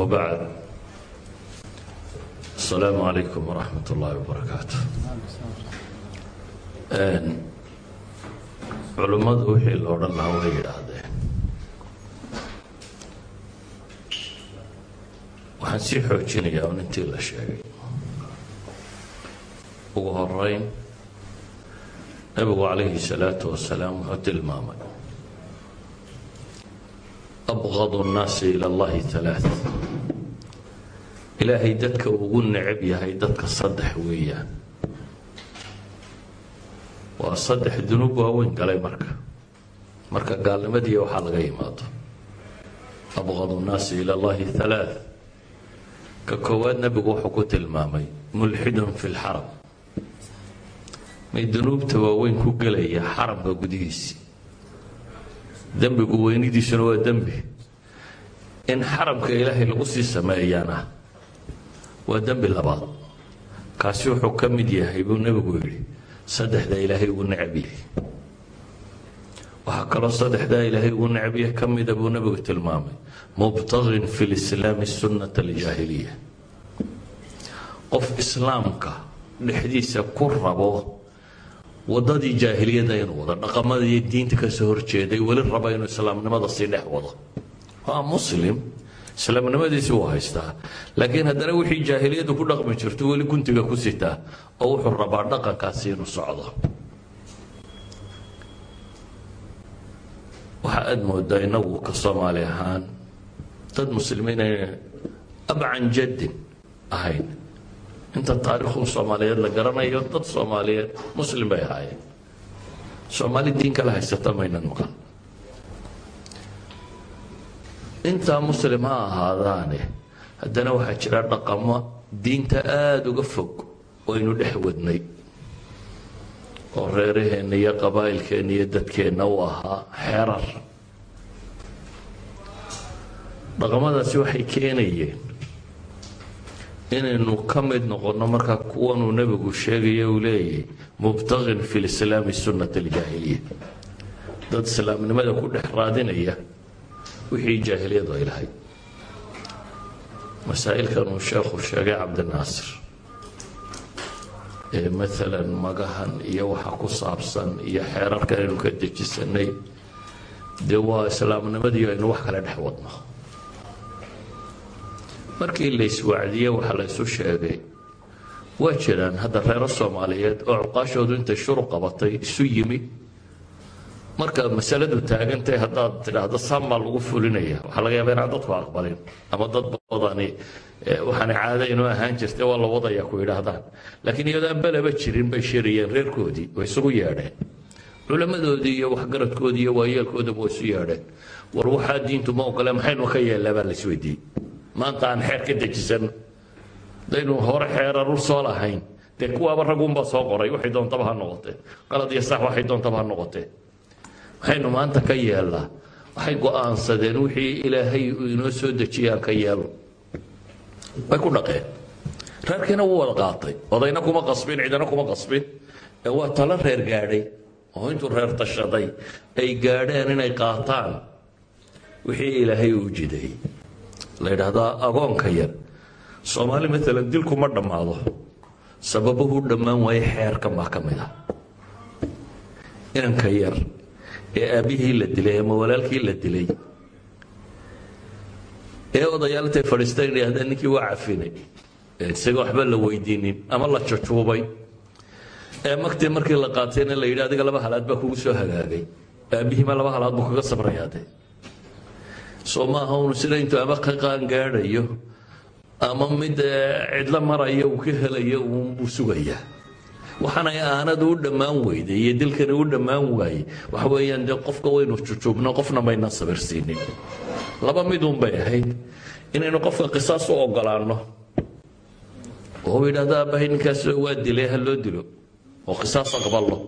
wbacd asalaamu calaykum waraxmat ullaahi wabarakaatu culimmadu wixii la odhan lahaa way yidhaahdeen waxaan sii xoojinayaa un intii la sheegay ugu horeyn nabigu calayhi salaatu wasalaam wuxuu tilmaamay abqad nnaasi ila allahi alaa ilaahay dadka ugu necab yahay dadka saddex weeyaan. Waa saddex dunuub waaweyn galay marka. Marka gaalnimadii waxaa laga yimaado. Abqadu nnaasi ila allahi alaa ka koowaad nabigu wuxuu ku tilmaamay mulxidun fi lxaram may dunuubta waaweyn ku gelaya xaramka gudihiisii dembigu weynidiisuna waa dembi. In xaramka ilaahay lagu sii sameeyaana waa dembi labaad. Kaasi wuxuu ka mid yahay buu nebigu yidhi saddexda ilaahay ugu necab waxaa kaloo saddexdaa ilaahay ugu necab yahay ka mida buu nebigu tilmaamay mubtagin fi lislaami sunnata aljaahiliya. Qof islaamka dhexdiisa ku rabo wadadii jaahiliyada inuu wado dhaqamadii diinta ka soo horjeeday weli raba inuu islaamnimada sii dhex wado. Waa muslim islaamnimadiisi wuu haystaa laakiin haddana wixii jaahiliyadu ku dhaqmi jirto weli guntiga ku sitaa oo wuxuu rabaa dhaqankaasi inuu socdo. Waxa aada moodaa inagu ka soomaali ahaan dad muslimiin ayna abcan jaddin ahayn. Inta taariikhun soomaaliyeed la garanayo dad soomaaliyeed muslim bay ahaayeen. Soomaali diin kala haysata maynan maqan intaa muslim ha ahaadaane haddana waxaa jira dhaqamo diinta aada uga fog waynu dhex wadnay. oo reeraheenna iyo qabaa'ilkeenna iyo dadkeenna u ahaa xeerar. Dhaqamadaasi waxay keenayeen inaynu ka mid noqonno markaa kuwanuu nebigu sheegaya uu leeyahay mubtaqin fi lislaami sunnat aljaahiliya dad islaamnimada ku dhex raadinaya wixii jaahiliyadu ay lahayd masaa'ilkan uu sheekhu sheegay cabdinaasir. Ee maalan magahan iyo waxa ku saabsan iyo xeerarkan aynu ka dejisanay dee waa islaamnimadii aynu wax kale dhex wadno. Markii la iswacdiye waxa la isu sheegay waa jiraan hadda reero soomaaliyeed oo cuqaashoodu intay shuru qabatay isu yimi marka masaladu taagantahay haddaad tidhaahdo samaa lagu fulinaya. Waxaa laga yaaba inaan dadku aqbalin ama dad badani waxaana caada inoo ahaan jirtay waa la wadaya ku yidhaahdaan. Laakiin iyadoo aan belaba jirin bay shiriyeen reerkoodii way isugu yeedheen. Culammadoodii iyo waxgaradkoodii iyo waayeelkoodaba way isu yeedheen. War waxaa diintu ma ogole maxaynu ka yeellaa baa la isweydiiyey maanta aan xeer ka dejisanno daynu hore xeerarur soo lahayn. Dee kuwaaba raggunbaa soo qoray waxay doontaba ha noqotee. Qalad iyo sax waxay doontaba ha noqotee maxaynu maanta ka yeelnaa waxay go'aansadeen wixii ilaahay uu inoo soo dejiyay aan ka yeelno way ku dhaqeen. Reerkiina wuu wada qaatay. Odayna kuma qasbin cidina kuma qasbin. Ee waa talo reer gaadhay oo intuu reer tashaday ay gaadheen inay qaataan wixii ilaahay uu jiday. La yidhaahdaa agoonka yar soomaali maalan dilku ma dhammaado. Sababuhu dhammaan waaye xeerkan baa ka mid ah inanka yar ee aabbihii la dilay ama walaalkii la dilay. Ee odayaal intay fadhiistaan yidhaahdaan ninkii waa cafinay isaga waxba la weydiinin ama la jajuubay ee magtii markii la qaatayna la yidhi adiga laba halaad baa kugu soo hagaagay. Aabbihiima laba halaad buu kaga sabrayaade soo maaha unu sida intuu ama ka qaan gaadhayo ama mid cidlo maraya uu ka helayo uunbuu sugayaa waxaanay aanadu u dhammaan weyday iyo dilkani u dhammaan waayey waxa weeyaan dee qofka waynu jujuubno qofna maynan sabirsiinin laba midun bay ahayd. Inaynu qofka qisaas u ogolaanno oo yidhahdo aabbahay ninkaas waa dilay ha loo dilo. Oo qisaas aqbalno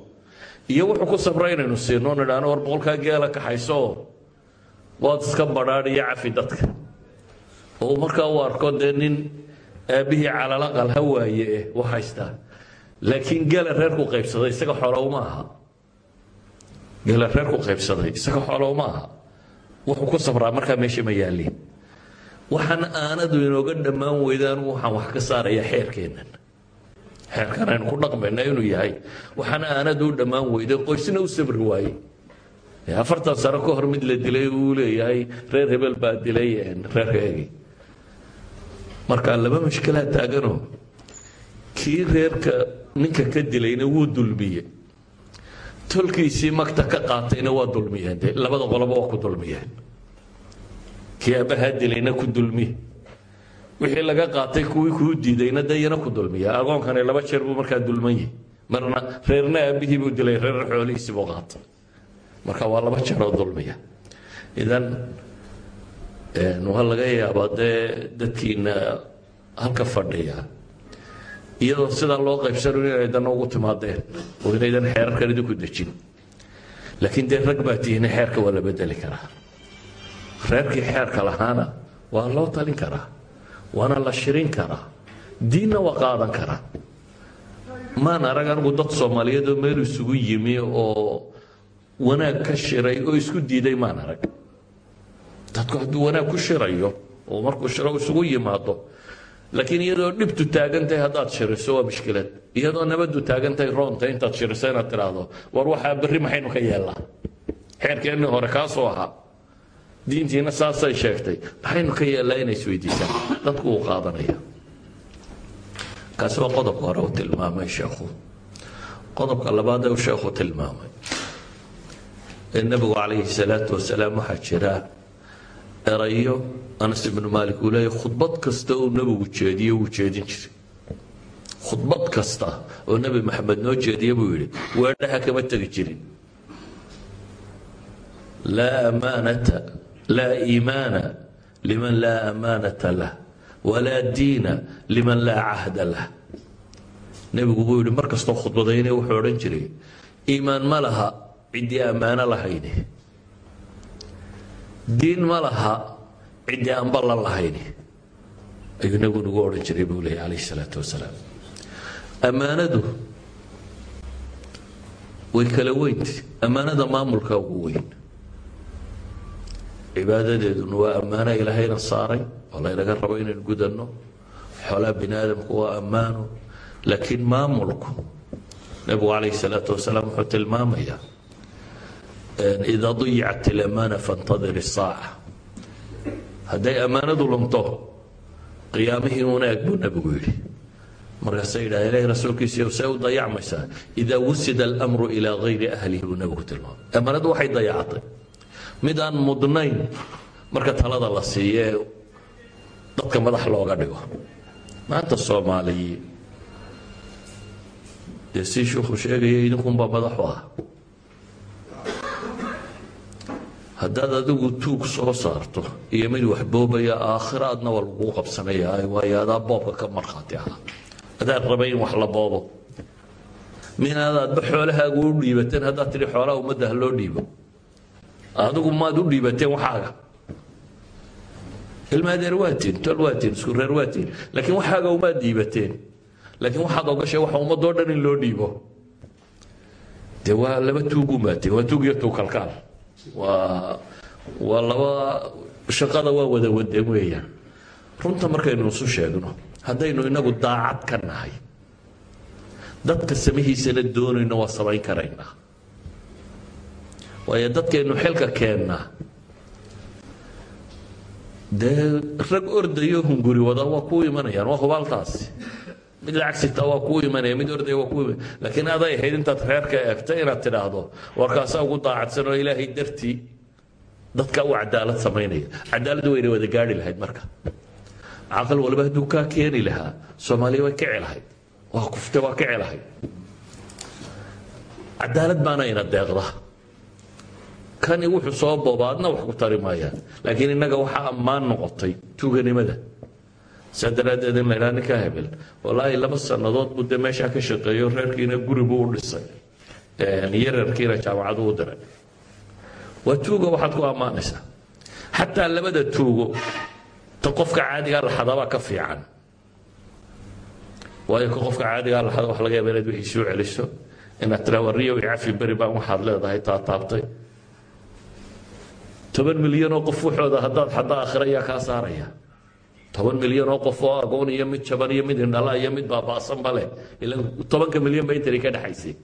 iyo wuxuu ku sabra inaynu siino nidhaano war boqolkaa geela kaxayso. Oo waad iska badhaadh iyo cafi dadka. Oo markaa u arko dee nin aabbihii calalaqal ha waaye eh u haystaa laakiin gela reerku qaybsaday isaga xoolo uma aha. Gela reerku qaybsaday isaga xoolo uma aha. Wuxuu ku sabraa markaa meesha ma yaaliin waxaan aanadu inooga dhammaan weydaan waxaan wax ka saarayaa xeerkeennan. Xeerkan aynu ku dhaqmayna inuu yahay. Waxaan aanadu u dhammaan weyday qoysna u sabri waayey afartan sano ka hor mid la dilay uu leeyahay. Reer hebel baa dilay reerkaegi marka laba mashkilaa taagano. Kii reerka ninka ka dilayna wuu dulmiye tolkiisii magta ka qaatayna waa dulmiyeen. De labada qoloba waa ku dulmiyeen. Kii aabbahaa dilayna ku dulmi. Wixii laga qaatay kuwii kuu diidayna de iyana ku dulmiya. Agoonkani laba jeer buu markaa dulman yahi marna reerna aabbihii buu dilay reerna xoolihiisii buu qaatay. Marka waa laba jeeroo dulmiya. Idan waa laga yaabaa dee dadkiina halka fadhiya iyadoo sidaa loo qaybsano inaydan ugu timaadeen oo inaydan xeerarkan idinku dejin. Laakiin dee rag baa tihiina xeerka waa la bedeli karaa. Reerkii xeerka lahaana waa loo talin karaa waana la shirin karaa diinna waa qaadan karaa. Maan arag anigu dad soomaaliyeed oo meel isugu yimi oo wanaag ka shiray oo isku diiday maan arag. Dadku hadduu wanaag ku shirayo oo markuu shiro isugu yimaado laakiin iyadoo dhibtu taagantahay haddaad shiriso waa mushkilad iyadoo nabadu taagantahay roonta intaad shiriso inaad tidhaahdo war waxaa berri maxaynu ka yeelnaa. Xeerkeennii hore kaasoo ahaa. Diintiina saasay sheegtay maxaynu ka yeelnaa inay isweydiisaan? Dadku uu qaadanaya. Kaasi waa qodobka hore uu tilmaamay sheekhu. Qodobka labaad ee uu sheekhu tilmaamay. Ee nebigu calayhi salaatu wasalaam waxaa jira erayo anas ibnu maalik uu leeyahy khudbad kasta oo nebigu jeediyo wuu jeedin jiray. Khudbad kasta oo nebi maxamed noo jeediya buu yidhi weedhaha kama tegi jirin. Laa amaanata laa iimaana liman laa amaanata lah walaa diina liman laa cahda lah. Nebigu buu yidhi mar kastoo wuxuu odhan jiray iimaan ma laha ciddii ammaano lahayni diin ma laha ciddii aan ballan lahayni ayuu nebigu nagu odhan jiray buu leeyay calayhi salaatu wasalaam. Ammaanadu way kala weynti ammaanada maamulka ugu weyn. Cibaadadeeduna waa ammaano ilaahayna saaray oo laynaga rabo inaan gudanno. Xoolaha bini aadamku waa ammaano. Laakiin maamulku nebigu calayhi salaatu wasalaam wuxuu tilmaamayaa idaa dayicat ilamaana fantadir isaaca hadday ammaanadu lunto qiyaamihii una eg buu nebigu yidhi. Markaasay yidhaha ilahi rasuulkiisiiyo see u dayacmaysaa idaa wusida almru ilaa gayri ahlihi buu nebigu tilmaamay. Ammaanadu waxay dayacatay mid aan mudnayn marka talada la siiyo ee dadka madax looga dhigo. Maanta soomaaliyi dee si shuuku sheegaya idinkunbaa madaxu ah haddaad adigu tuug soo saarto iyo mid wax boobaya aakhira adna waa laguu qabsanaya waayo boobka ka markhaati ahaa. Adaad rabay in wax la boobo. Minaad aadba xoolahaagu u dhiibateen haddaad tidhi xoolaha ummadda ha loo dhiibo. Adigu maad u dhiibateen waxaaga. Ilmaadeer waatiin tol waatiin isku reer waatiin laakiin waxaaga umaad dhiibateen. Laakiin waxaad ogashay waxa ummadoo dhan in loo dhiibo. Dee waa laba tuug umaateen waa tuug iyo tuug kalkaal waa laba shaqada waa wada wadeen weeyaan. Runta markaynu isu sheegno haddaynu inagu daacad ka nahay dadka samihiisana doonayno waa samayn karaynaa waayo dadkaynu xilka keennaa dee rag ordayo hunguri wada waa kuu imanayaan waa hubaaltaasi mid lacag waa kuu imanaya mid ordaya waa kuu imanaya laakiin aday ahayd intaad reerka eegta inaad tidhaahdo warkaasaa ugu daacadsan oo ilaahay dartii dadka u cadaalad samaynaya. Cadaaladdu wayna wada gaari lahayd marka. Caqal walba hadduu kaa keeni lahaa soomaaliya way kici lahayd. Waa kufte waa kici lahayd. Cadaalad baana ina deeqda. Kani wuxuu soo booba wax ku tari maayaan. Laakiin innaga waxaa ammaan noqotay tuuganimada saa daraaddeed in la ydhaha ninkaa hebel. Wallaahi laba sannadood buu dee meeshaa ka shaqeeyo reerkiina guri buu u dhisay. Yararkiina jaamacadu u diray waa tuuga waxaad ku ammaanaysaa. Xataa labada tuugo ta qofka caadigaa laxadabaa ka fiican. Waayo ka qofka caadigaa laxada wax laga yaaba inaad wixii soo celiso inaad tiraa warriyo i cafi beri baan waxaad leedahay taa taabtay. Toban milyan oo qof waxooda haddaad xadda aakhira ayaa kaa saaraya toban milyan oo qof oo agoon iyo mid jaban iyo mid indhala iyo mid baaba'sanba leh. Tobanka milyan ba intani ka dhexaysay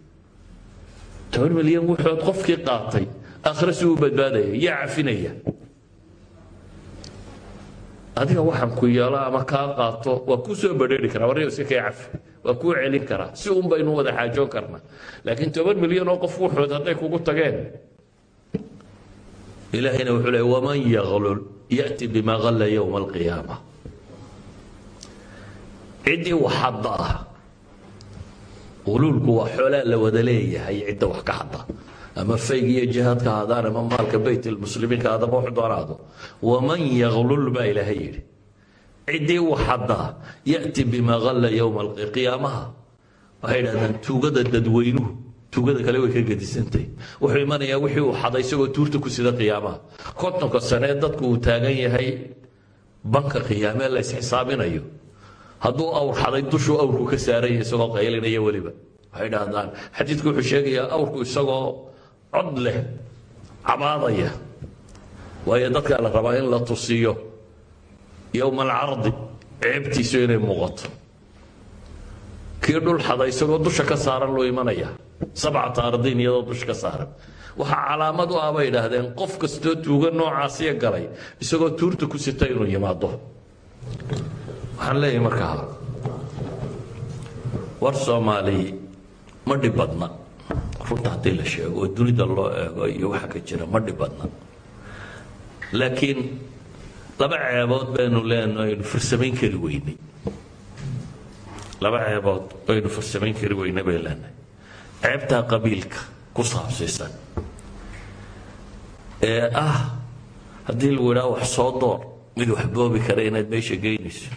toban milyan wuxood qofkii qaatay aakhira si uu badbaadaya yaa cafinaya. Adiga waxaan ku yeelo ama kaa qaato waa kuu soo badheeri karaa warriyo iska kay cafi waa kuu celin karaa si un baynu wada xaajoon karnaa laakiin toban milyan oo qof wuxood hadday kugu tageen. Ilaahayna wuxuu leey waman yaglul ya'ti bima galla yowma alqiyaama ciddii wax hadda. Ah uluulku waa xoolaa la wada leeyahay cidda wax ka hadda. Ama fayg iyo jihaadka hadaan ama maalka bayt lmuslimiinka adama wax doonaado. Waman yaglul baa ilaahay yidhi. Ciddii wax hadda ya'ti bima galla yowma qiyaamaha. Waxay idhahdaan tuugada dadweynuhu tuugada kale way ka gedisantahay wuxuu imanayaa wixii uu xaday isagoo tuurta ku sida qiyaamaha. Kontonka sane ee dadku uu taagan yahay banka qiyaamee la isxisaabinayo hadduu awr xaday dushuu awrku ka saaranya isagoo qaylinaya weliba. Waxay dhahdaan xadiidku wuxuu sheegayaa awrku isagoo cod leh cabaadaya waayo dadkaa la rabaa in la tusiyo yowma alcardi ceebtiisu inay muuqato. Kii dhul xaday isagoo dusha ka saaran loo imanaya. Sabcata ardiin iyadoo dusha ka saaran. Waxaa calaamad u ah bay idhaahdeen qof kastoo tuuga noocaasiya galay isagoo tuurta ku sita inuu yimaado waxaan leeyahay markaa war soomaali ma dhib badna. Runta haddii la sheego oo dunida loo eego iyo waxa ka jira ma dhib laakiin laba ceebood baynu leenahay aynu farsamayn kari weynay. Laba ceebood aynu farsamayn kari weynay bay leenahay ceebtaa qabiilka ku saabsiisan ee ah haddii lagu idhaha wax soo door mid wax boobi kara inaad meesha geynayso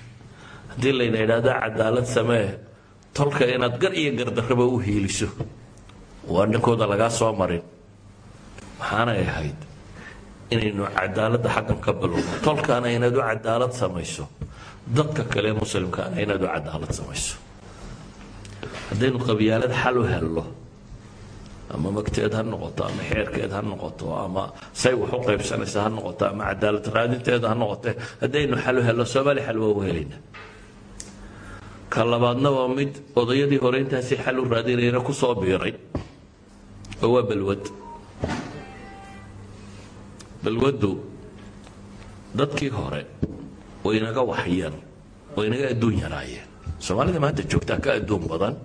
haddii layna idhaahda cadaalad samee tolka inaad gar iyo gardarraba u hiiliso. Waa ninkooda lagaa soo marin. Maxaanay ahayd inaynu cadaaladda xaggan ka bilowno. Tolkaana inaad u cadaalad samayso. Dadka kale muslimkaana inaad u cadaalad samayso. Haddaynu qabyaalad xal u helno ama magteed ha noqoto ama xeerkeed ha noqoto ama say wax u qaybsanaysa ha noqoto ama cadaalad raadinteeda ha noqote haddaynu xal u helno soomaali xal waa u helayna ka labaadna waa mid odayadii hore intaasi xal u raadinayna ku soo biiray. Oo waa balwad. Balwaddu dadkii hore way inaga waxyeen way inaga adduun yaraayeen. Soomaalida maanta joogtaa ka adduun badan.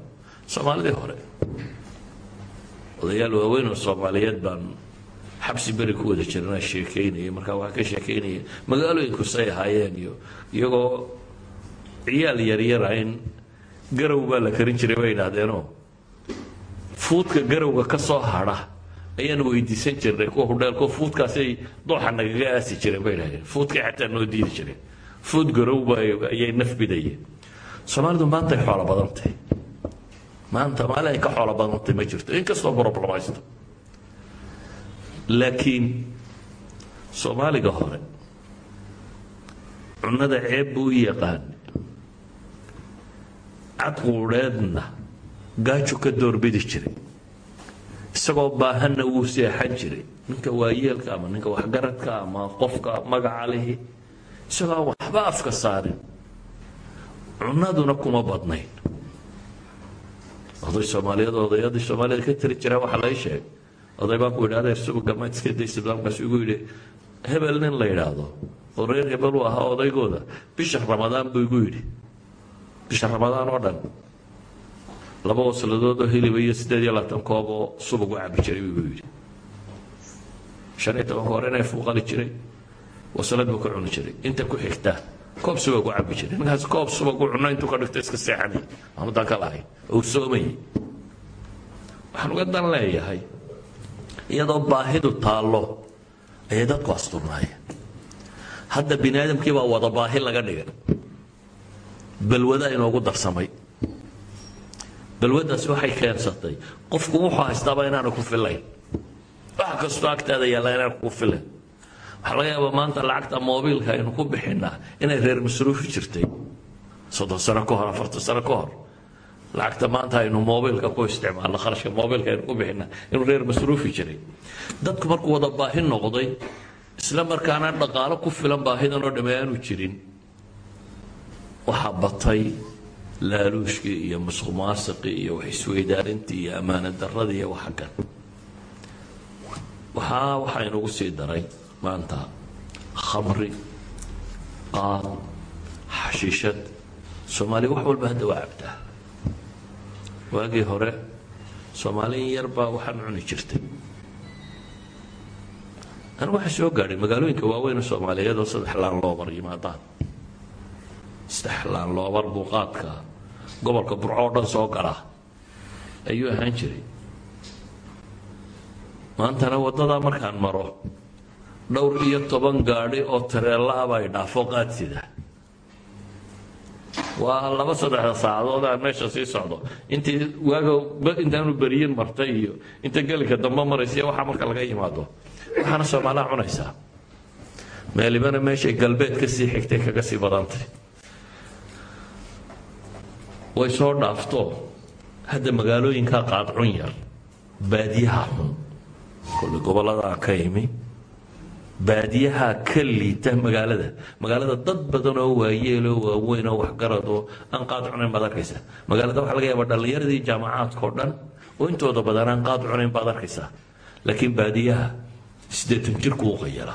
Soomaalidii hore. Odayaal waaweyn oo soomaaliyeed baan xabsi beri ku wada jirana sheekaynaya markaa waxaa ka sheekaynaya magaalooyinku say ahaayeen iyo iyagoo ciyaal yaryara in garow baa la karin jiray bay idhaahdeenoo fuudka garowga ka soo hadha ayaan weydiisan jirnay kuwa hudheelko fuudkaasay dooxa nagaga aasi jireen bay idhahdeen fuudkay xataa noo diidi jireen fuud garowba ayay naf bidayeen. Soomaalidu maantay xoolo badantay maanta maalin ay ka xoolo badantay ma jirto. Inkastoo broblemaysto laakiin soomaaliga hore cunnada ceeb buu u yaqaan cadquudheedna gaaju ka doorbidi jiray isagoo baahanna wuu seexan jiray ninka waayeelka ama ninka waxgaradka ama qofka magaca lihi isagoo waxba afka saarin cunaduna kuma badnayn oday soomaaliyeed odayadii soomaalida ka tiri jira waxaa lai sheegay oday baan ku idhi adeer subaga ma iska day islaamkaas igu yidhi hebel nin la yidhaahdo oo reer hebel uu ahaa odaygooda bisha ramadaan buu igu yidhi bisha ramadaan oo dhan laba wasladood oo hiliba iyo siddeed iyo labaatan koob oo subag u cabi jiray buu yidhi. Shan iyo tobanka hore inay fuuqali jiray waslad buu ka cuni jiray inta ku xigta koob subag u cabi jiray. Ninkaas koob subag u cuno intuu ka dhigto iska seexanay amadaan ka lahayn uu soomayay waxaan uga dan leeyahay iyadoo baahidu taallo ayay dadku asturnaayeen hadda bini aadamkii baa wada baahi laga dhigay balwada inoogu darsamay. Balwadaasi waxay keensatay. Qofku wuxuu haystaaba inaanu ku filayn. Wax kastoo agtaada yaalla inaan kugu filayn. Waxaa laga yaabaa maanta lacagta moobiilka aynu ku bixinaa inay reer masruufi jirtay. Soddon sano ka hor afartan sano ka hor. Lacagta maanta aynu moobiilka ku isticmaalno kharashka moobiilka aynu ku bixinaa inuu reer masruufi jiray. Dadku markuu wada baahi noqday isla markaana dhaqaalo ku filan baahidan oo dhamme aanu jirin waxaa batay laaluushkii iyo musuqmaasiqii iyo wax isweydaarintii iyo ammaano daradii iyo waxa kan waxaa waxaa inugu sii daray maanta khamri qaad xashiishad. Soomaaliya wax walba hadda waa cabtaa waagii hore soomaali in yar baa waxaan cuni jirtay. Anigu waxaa soo gaadhay magaalooyinka waaweyn soomaaliyeed oo saddex laan loobar yimaadaan saddex laan loobar buuqaadka. Gobolka burco oo dhan soo gala. Ayuu ahaan jiray. Maantana waddadaa markaan maro dhowr iyo toban gaadhi oo tareella-aba ay dhaafo qaadsida waa laba saddexda saacadood aan meesha sii socdo. Intii waaga intaanu beriyin martay iyo inta gelinka dambe maraysa waxaa marka laga yimaado. Waxaana soomaaliya cunaysaa. Meelibana meeshay galbeed ka sii xigtay kaga sii badantay way soo dhaafto hadda magaalooyinkaa qaadcun yar baadiyaha xun. Kolle gobollada aan ka imi baadiyaha ka liita magaalada. Magaalada dad badan oo waayeeloo waaweyn oo waxgarad oo aan qaad cunayn baad arkaysaa magaalada waxaa laga yaabaa dhallinyaradii jaamacaadka oo dhan oo intooda badan aan qaad cunayn baad arkaysaa laakiin baadiyaha siddeetan jirku u qayala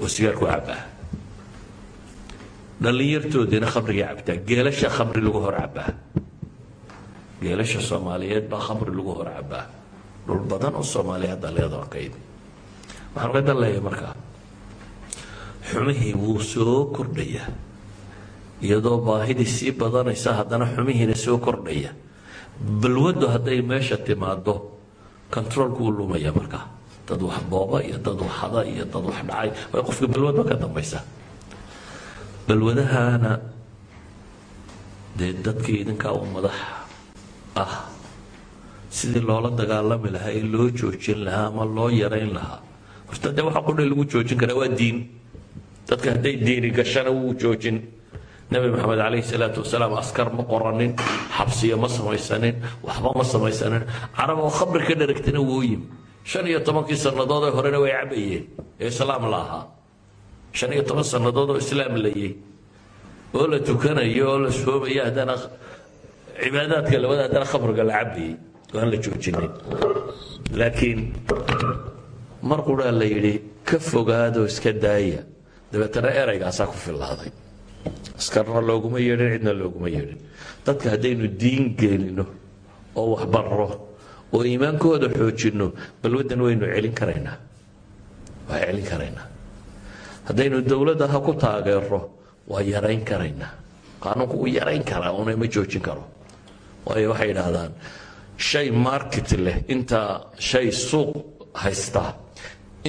oo sigaarku cabaa dhallinyartoodiina khamriga cabtaa. Geelasha khamri lagu hor cabaa geelasha soomaaliyeed baa khamri lagu hor cabaa dhul badan oo soomaaliya hadda leedoon ka imi waxaan dan leeyahay markaa. Xumihii wuu soo kordhayaa iyadoo baahidii sii badanaysa haddana xumihiina soo kordhaya. Balwaddu hadday meesha timaado controolku wuu lumaya markaa. Dad wax booba iyo dad wax iyo dad wax dhacay. Way qofka balwadba ka dambaysa balwadahana dee dadkii idinkaa u madax ah sidii loola dagaalami lahaa ee loo joojin lahaa ama loo yarayn lahaa. Horta dee waxa qudha lagu joojin karaa waa diin. Dadka hadday diini gashana wuu joojin. Nabi maxamed calayhi salaatu wasalaam askar ma qoranin xabsiya ma samaysanin waxba ma samaysanin. Carab oo khamri ka dharagtana wuu yimi. Shan iyo tobankii sannadood ee horena way cabayeen ee islaam la ahaa shan iyo toban sannadood oo islaam layay oo la tukanayo oo la soomaya haddana cibaadaadka labada haddana khamriga la cabayay oo aan la joojinin. Laakiin mar quraa la yidhi ka fogaadoo iska daaya. Dabeetana eraygaasaa ku fillaaday askarna looguma yeedhin cidna looguma yeedhin. Dadka haddaynu diin geenino oo waxbarro oo iimaankooda xoojinno balwaddan waynu celin karaynaa. Waa celin karaynaa haddaynu dowladda ha ku taageero waa yarayn karaynaa qaanuunku wuu yarayn karaa una ma joojin karo. Waayo waxay idhaahdaan shay market leh inta shay suuq haystaa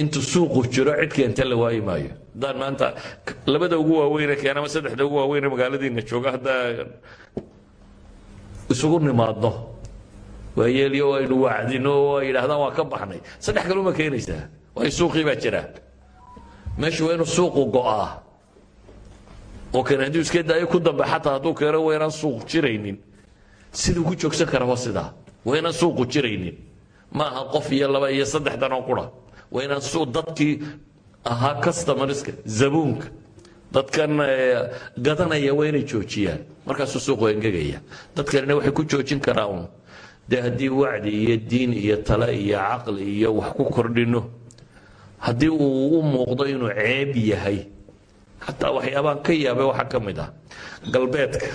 intu suuqu jiro cid keenta la waayi maayo. Haddaan maanta labada ugu waaweyne keen ama saddexda ugu waaweyne magaaladiina jooga haddaan isugu nimaadno. Waayeelyo aynu wacdino oo ay yidhahdaan waa ka baxnay. Saddex kaluma keenaysaa. Waayo suuqii baa jira meeshu waa inuu suuqu go'aa. Oo keen hadduu iska daayo ku dambe xataa hadduu keeno waa suuq jiraynin. Siduu ku joogsan sidaa waa inaan suuqu jiraynin. Ma qof iyo laba iyo saddexdan oo qura. Waa suuq dadkii ahaa customerska zabuunka. Dadkan gadanaya waa joojiyaan. Markaasuu suuqu engegaya. Dadkanina waxay ku joojin karaa un dee haddii wacdi iyo diin iyo tale iyo caqli iyo wax ku kordhino haddii uu u muuqdo inuu ceeb yahay xataa waxyaabaan ka yaabay waxaa ka mid ah. Galbeedka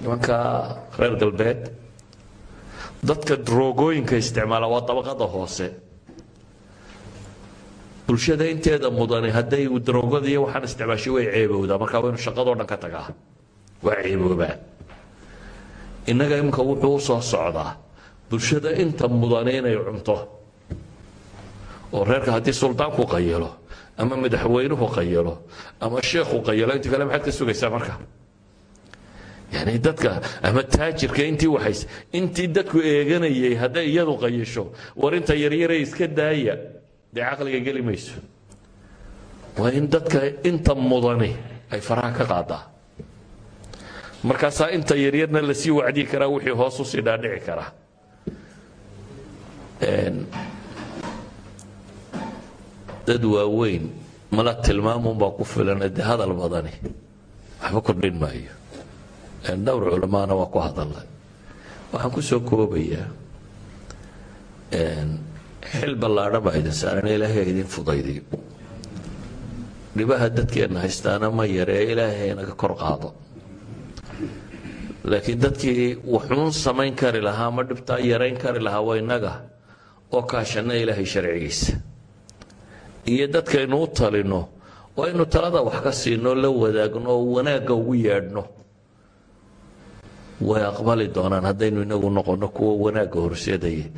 nimanka reer galbeed dadka droogooyinka isticmaala waa dabaqada hoose. Bulshada inteeda mudani hadday droogadiiy waxaan isticmaashay way ceebowdaa markaa waynu shaqadoo dhan ka tagaa. Waa ceeboobaa innaga imika wuxuu u soo socdaa. Bulshada inta mudani inay cunto oo reerka haddii suldaanku qayalo ama madaxweynuhu qayalo ama sheekhu qayalo intii kale maxaad ka sugaysaa marka? Yani dadka ama taajirka intii waxays intii dadku eeganayay hadday iyadu qayasho war inta yaryare iska daaya dee caqliga geli mayso. Waa in dadka inta mudani ay faraha ka qaadaa. Markaasaa inta yaryarna la sii wacdii karaa wixii hoos u sii dhaadhici karaa dad waaweyn mala tilmaamunbaa ku filan de hadal badani waxba kordhin maayo. Dhowr culamaana waa ku hadalay waxaan ku koobayaa xil ballaadha baa idin saaran ilaahay idin fudaydiyo dhibaha dadkeenna haystaana ma yaree ilaahay naga kor qaado. Laakiin dadkii wuxuun samayn kari lahaa ma dhibtaa yarayn kari lahaa waa innaga oo kaashana ilaahay sharcigiisa iyo dadkaynu u talino oo aynu talada wax ka siino la wadaagno oo wanaagga ugu yeedhno. Way aqbali doonaan haddaynu inagu noqonno kuwa wanaagga horseedaya